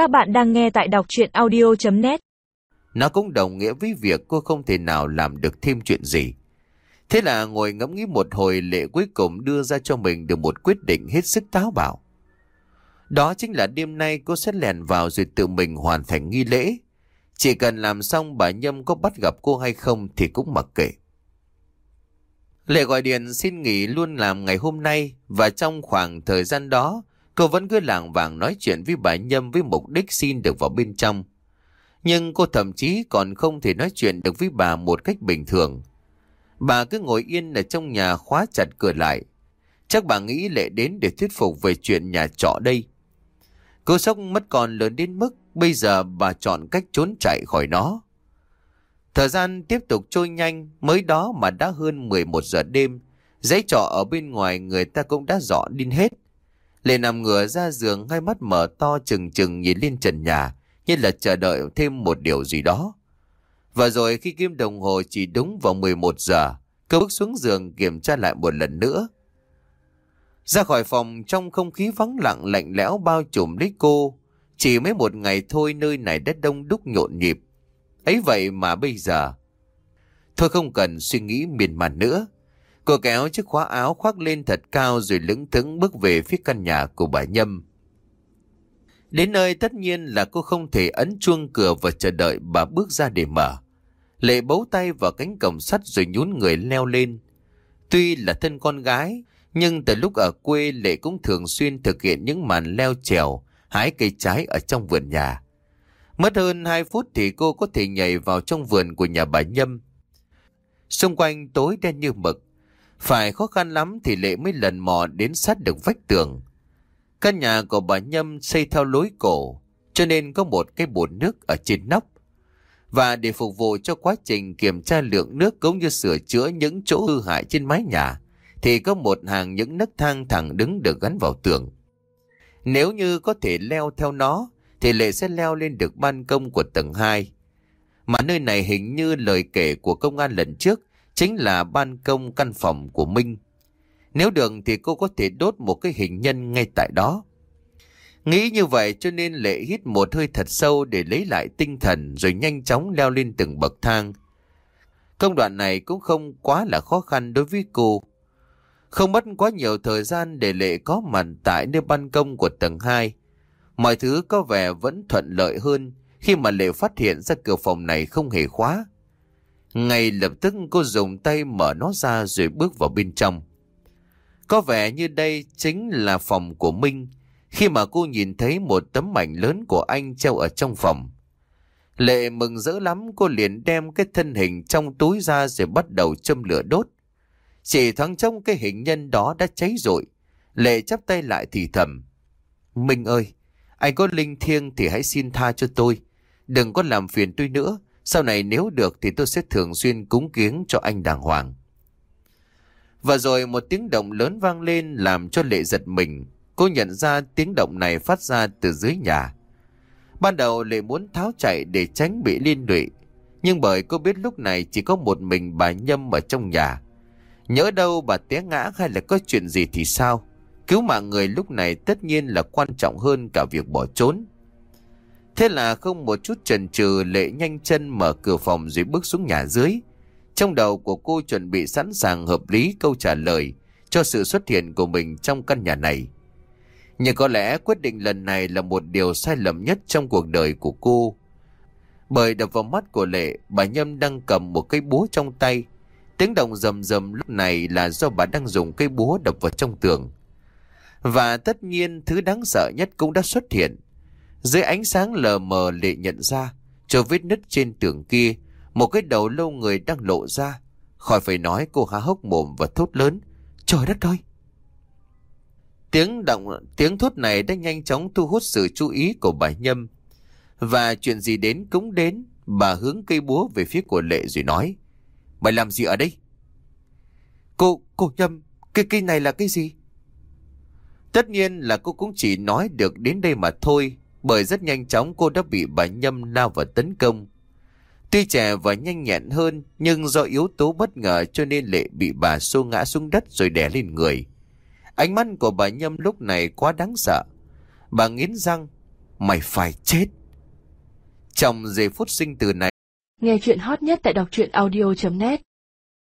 Các bạn đang nghe tại đọc chuyện audio.net Nó cũng đồng nghĩa với việc cô không thể nào làm được thêm chuyện gì. Thế là ngồi ngẫm nghĩ một hồi, lệ cuối cùng đưa ra cho mình được một quyết định hết sức táo bạo. Đó chính là đêm nay cô sẽ lèn vào rồi tự mình hoàn thành nghi lễ. Chỉ cần làm xong bà Nhâm có bắt gặp cô hay không thì cũng mặc kệ. Lệ gọi điện xin nghỉ luôn làm ngày hôm nay và trong khoảng thời gian đó cô vẫn cứ lảng vảng nói chuyện với bà Nhâm với mục đích xin được vào bên trong. Nhưng cô thậm chí còn không thể nói chuyện được với bà một cách bình thường. Bà cứ ngồi yên ở trong nhà khóa chặt cửa lại. Chắc bà nghĩ Lệ đến để thuyết phục về chuyện nhà trọ đây. Cô sốc mất còn lớn đến mức bây giờ bà chọn cách trốn chạy khỏi nó. Thời gian tiếp tục trôi nhanh, mới đó mà đã hơn 11 giờ đêm. Giấy trọ ở bên ngoài người ta cũng đã dọn đi hết. Lê nằm ngửa ra giường hai mắt mở to chừng chừng nhìn lên trần nhà, như là chờ đợi thêm một điều gì đó. Và rồi khi kim đồng hồ chỉ đúng vào 11 giờ, cô bước xuống giường kiểm tra lại một lần nữa. Ra khỏi phòng trong không khí vắng lặng lạnh lẽo bao trùm lấy cô. Chỉ mấy một ngày thôi nơi này đã đông đúc nhộn nhịp. Ấy vậy mà bây giờ... Thôi không cần suy nghĩ miền man nữa. Cô kéo chiếc khóa áo khoác lên thật cao rồi lững thững bước về phía căn nhà của bà Nhâm. Đến nơi tất nhiên là cô không thể ấn chuông cửa và chờ đợi bà bước ra để mở. Lệ bấu tay vào cánh cổng sắt rồi nhún người leo lên. Tuy là thân con gái, nhưng từ lúc ở quê Lệ cũng thường xuyên thực hiện những màn leo trèo, hái cây trái ở trong vườn nhà. Mất hơn 2 phút thì cô có thể nhảy vào trong vườn của nhà bà Nhâm. Xung quanh tối đen như mực. Phải khó khăn lắm thì Lệ mới lần mò đến sát được vách tường. Căn nhà của bà Nhâm xây theo lối cổ, cho nên có một cái bồn nước ở trên nóc. Và để phục vụ cho quá trình kiểm tra lượng nước cũng như sửa chữa những chỗ hư hại trên mái nhà, thì có một hàng những nấc thang thẳng đứng được gắn vào tường. Nếu như có thể leo theo nó, thì Lệ sẽ leo lên được ban công của tầng 2. Mà nơi này hình như lời kể của công an lần trước chính là ban công căn phòng của Minh. Nếu được thì cô có thể đốt một cái hình nhân ngay tại đó. Nghĩ như vậy cho nên Lệ hít một hơi thật sâu để lấy lại tinh thần rồi nhanh chóng leo lên từng bậc thang. Công đoạn này cũng không quá là khó khăn đối với cô. Không mất quá nhiều thời gian để Lệ có mặt tại nơi ban công của tầng 2. Mọi thứ có vẻ vẫn thuận lợi hơn khi mà Lệ phát hiện ra cửa phòng này không hề khóa. Ngay lập tức cô dùng tay mở nó ra rồi bước vào bên trong. Có vẻ như đây chính là phòng của Minh khi mà cô nhìn thấy một tấm ảnh lớn của anh treo ở trong phòng. Lệ mừng rỡ lắm cô liền đem cái thân hình trong túi ra rồi bắt đầu châm lửa đốt. Chỉ thoáng trong cái hình nhân đó đã cháy rồi. Lệ chắp tay lại thì thầm. Minh ơi, anh có linh thiêng thì hãy xin tha cho tôi. Đừng có làm phiền tôi nữa. Sau này nếu được thì tôi sẽ thường xuyên cúng kiếng cho anh đàng hoàng. Và rồi một tiếng động lớn vang lên làm cho Lệ giật mình. Cô nhận ra tiếng động này phát ra từ dưới nhà. Ban đầu Lệ muốn tháo chạy để tránh bị liên lụy. Nhưng bởi cô biết lúc này chỉ có một mình bà Nhâm ở trong nhà. Nhớ đâu bà té ngã hay là có chuyện gì thì sao? Cứu mạng người lúc này tất nhiên là quan trọng hơn cả việc bỏ trốn. Thế là không một chút chần chừ lệ nhanh chân mở cửa phòng rồi bước xuống nhà dưới. Trong đầu của cô chuẩn bị sẵn sàng hợp lý câu trả lời cho sự xuất hiện của mình trong căn nhà này. Nhưng có lẽ quyết định lần này là một điều sai lầm nhất trong cuộc đời của cô. Bởi đập vào mắt của Lệ, bà Nhâm đang cầm một cây búa trong tay. Tiếng động rầm rầm lúc này là do bà đang dùng cây búa đập vào trong tường. Và tất nhiên thứ đáng sợ nhất cũng đã xuất hiện. Dưới ánh sáng lờ mờ Lệ nhận ra, cho vết nứt trên tường kia, một cái đầu lâu người đang lộ ra. Khỏi phải nói cô há hốc mồm và thốt lớn. Trời đất ơi! Tiếng động, tiếng thốt này đã nhanh chóng thu hút sự chú ý của bà Nhâm. Và chuyện gì đến cũng đến, bà hướng cây búa về phía của Lệ rồi nói. bà làm gì ở đây? Cô, cô Nhâm, cái cây này là cái gì? Tất nhiên là cô cũng chỉ nói được đến đây mà thôi, bởi rất nhanh chóng cô đã bị bà Nhâm lao vào tấn công. Tuy trẻ và nhanh nhẹn hơn, nhưng do yếu tố bất ngờ cho nên Lệ bị bà xô ngã xuống đất rồi đè lên người. Ánh mắt của bà Nhâm lúc này quá đáng sợ. Bà nghiến răng. Mày phải chết. Trong giây phút sinh từ này. Nghe chuyện hot nhất tại đọc truyện audio.net